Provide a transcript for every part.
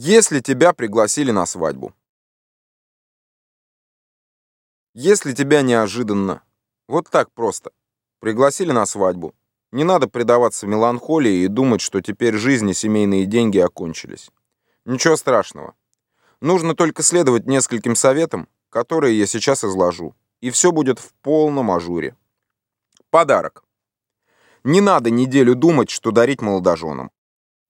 Если тебя пригласили на свадьбу. Если тебя неожиданно, вот так просто, пригласили на свадьбу, не надо предаваться меланхолии и думать, что теперь жизнь и семейные деньги окончились. Ничего страшного. Нужно только следовать нескольким советам, которые я сейчас изложу, и все будет в полном ажуре. Подарок. Не надо неделю думать, что дарить молодоженам.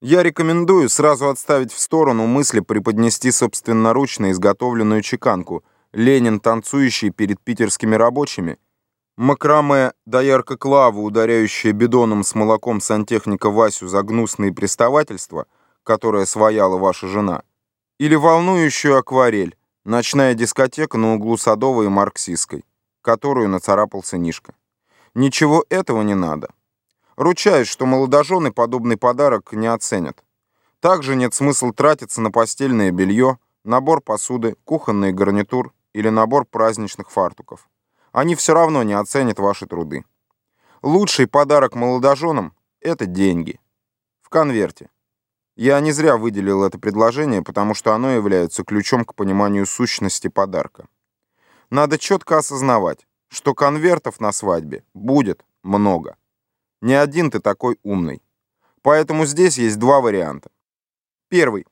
Я рекомендую сразу отставить в сторону мысли преподнести собственноручно изготовленную чеканку «Ленин, танцующий перед питерскими рабочими», макраме доярка Клава, ударяющая бидоном с молоком сантехника Васю за гнусные приставательства, которое свояла ваша жена, или волнующую акварель, ночная дискотека на углу Садовой и Марксистской, которую нацарапал сынишка. Ничего этого не надо. Ручаюсь, что молодожены подобный подарок не оценят. Также нет смысла тратиться на постельное белье, набор посуды, кухонный гарнитур или набор праздничных фартуков. Они все равно не оценят ваши труды. Лучший подарок молодоженам – это деньги. В конверте. Я не зря выделил это предложение, потому что оно является ключом к пониманию сущности подарка. Надо четко осознавать, что конвертов на свадьбе будет много. Не один ты такой умный. Поэтому здесь есть два варианта. Первый.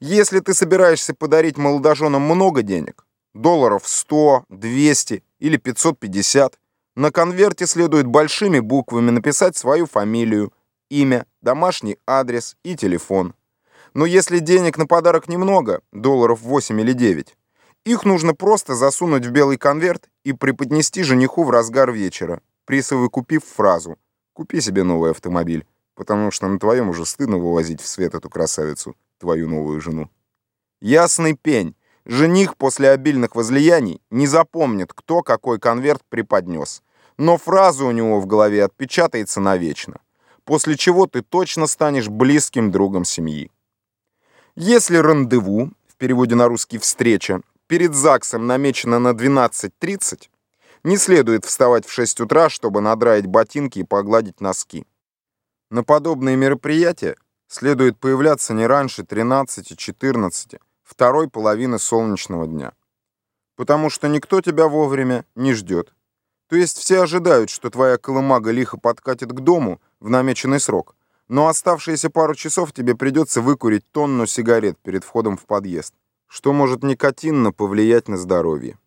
Если ты собираешься подарить молодоженам много денег, долларов 100, 200 или 550, на конверте следует большими буквами написать свою фамилию, имя, домашний адрес и телефон. Но если денег на подарок немного, долларов 8 или 9, их нужно просто засунуть в белый конверт и преподнести жениху в разгар вечера, присовокупив фразу Купи себе новый автомобиль, потому что на твоем уже стыдно вывозить в свет эту красавицу, твою новую жену. Ясный пень. Жених после обильных возлияний не запомнит, кто какой конверт преподнес. Но фраза у него в голове отпечатается навечно, после чего ты точно станешь близким другом семьи. Если рандеву, в переводе на русский «встреча», перед ЗАГСом намечено на 12.30, не следует вставать в 6 утра, чтобы надраить ботинки и погладить носки. На подобные мероприятия следует появляться не раньше 13-14, второй половины солнечного дня. Потому что никто тебя вовремя не ждет. То есть все ожидают, что твоя колымага лихо подкатит к дому в намеченный срок, но оставшиеся пару часов тебе придется выкурить тонну сигарет перед входом в подъезд, что может никотинно повлиять на здоровье.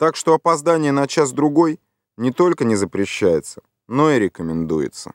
Так что опоздание на час-другой не только не запрещается, но и рекомендуется.